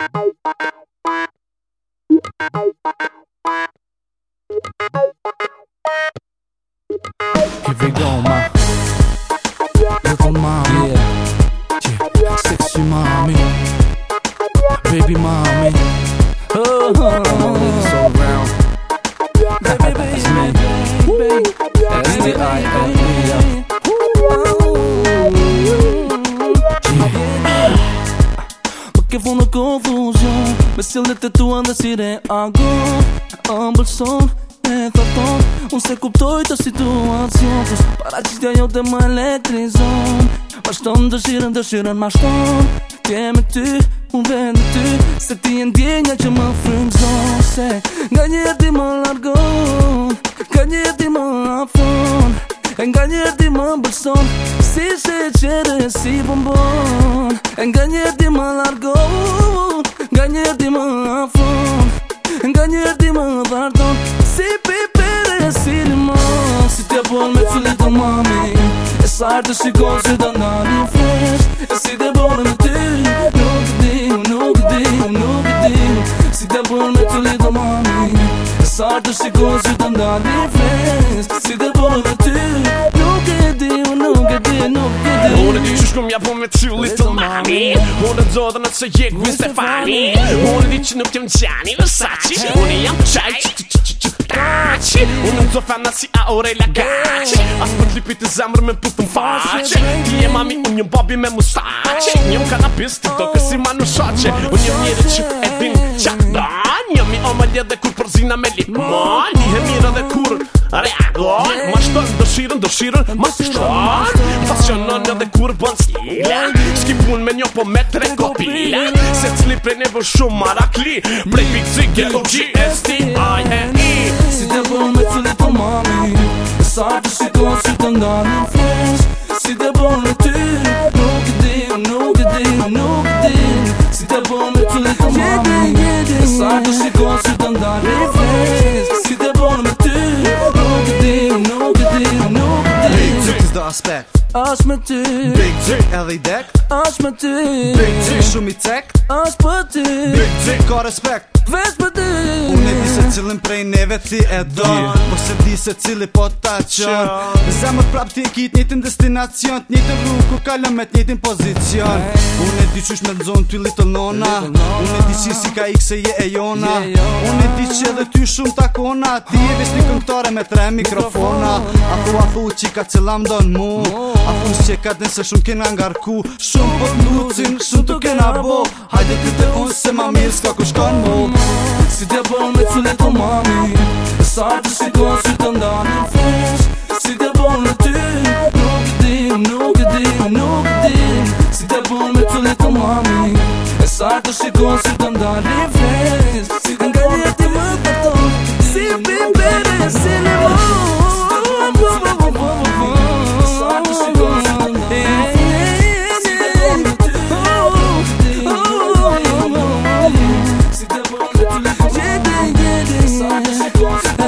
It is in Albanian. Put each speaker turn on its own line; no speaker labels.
Here we go, ma.
mommy. Yeah. yeah. Sexy mommy. Baby mommy. Oh, oh, oh. so round. Baby, baby, baby, baby, baby, baby, baby, baby, baby, baby, baby, baby, konfuzion Me si lete tu dhe si reagon Anë bëllëson e thërton Unë se kuptoj të situacion Së para qitja jo të më elektrizon Mashton, shton dëshiren, dëshiren ma shton Kemi ty, unë vendi ty Se ti e ndjenja që më frimzon Se nga një jeti më largon Nga një jeti më afon E nga njerë di më bërson Si se qere si bonbon E nga njerë di më largo Nga njerë di më afon Nga njerë di më dharton Si pipere si limon Si tja bon me të little mami E sartë të shikon si të nani fresh E si dhe bon me ty Nuk di, nuk di, nuk di Si tja bon me të little mami E sartë të shikon si të nani fresh Si dhe bon me ty
Shkëm ja po me të little mami Unë të do dhe në të jekë mi se fani Unë di që nuk jem gjani në saci Unë jam qaj që të që që që taci Unë në do fana si a orej la gaci As për lipi të zemrë me putë faqe Ti e mami unë një bobi me mustaci oh. Unë jem kanabis të doke si ma në shoqe Unë jem njëri që e din qa dan Një mi omë lje dhe kur përzina me lipon Ma një he mirë dhe kur reagoj Ma shtërë dëshirën dëshirën ma shtërë Në ndër dhe kur bënë s'lile Shkipun me një përmetre kopile Set slip e nevër shumar a kli Prej pizik e ogj S-T-I-N-E
Si te bënë me të litë o mami Në sajtë shikon s'jë të ndarë në flës Si te bënë me ty Nuk e din, nuk e din, nuk e din Si te bënë me po të litë o mami Në sajtë shikon s'jë të ndarë në flës Si te bënë me ty Nuk e din, nuk e din, nuk e din Likë të kështë dë
aspekt Os me ty Big T Ellie Deck Os me ty Big T Shumi Tech Os po ty Big T Got respect Vez me ty cilin prej neve ti e do yeah. Po se di se cili po ta qon Dhe zemër prap ti e kit njëtin destinacion Njëtin rru ku kalëm me t'njëtin pozicion Unë e di qysh me nëzon ty little nona, nona. Unë e di si si ka ikse je e jona, yeah, Unë e di që edhe ty shumë ta kona Ti e vis një këntore me tre mikrofona A thu a thu që ka cilam don mu A thu që ka se shumë kena ngarku Shumë po t'lucin, shumë t'u kena bo Hajde ty të unë se ma mirë s'ka ku shkon mu Si t'ja bërë me cule të mami
E sa të shikon si të ndani në fish Si t'ja bërë në ty Nuk e di, nuk e di, nuk e di Si t'ja bërë me cule të mami E sa të shikon si të ndani në fish
want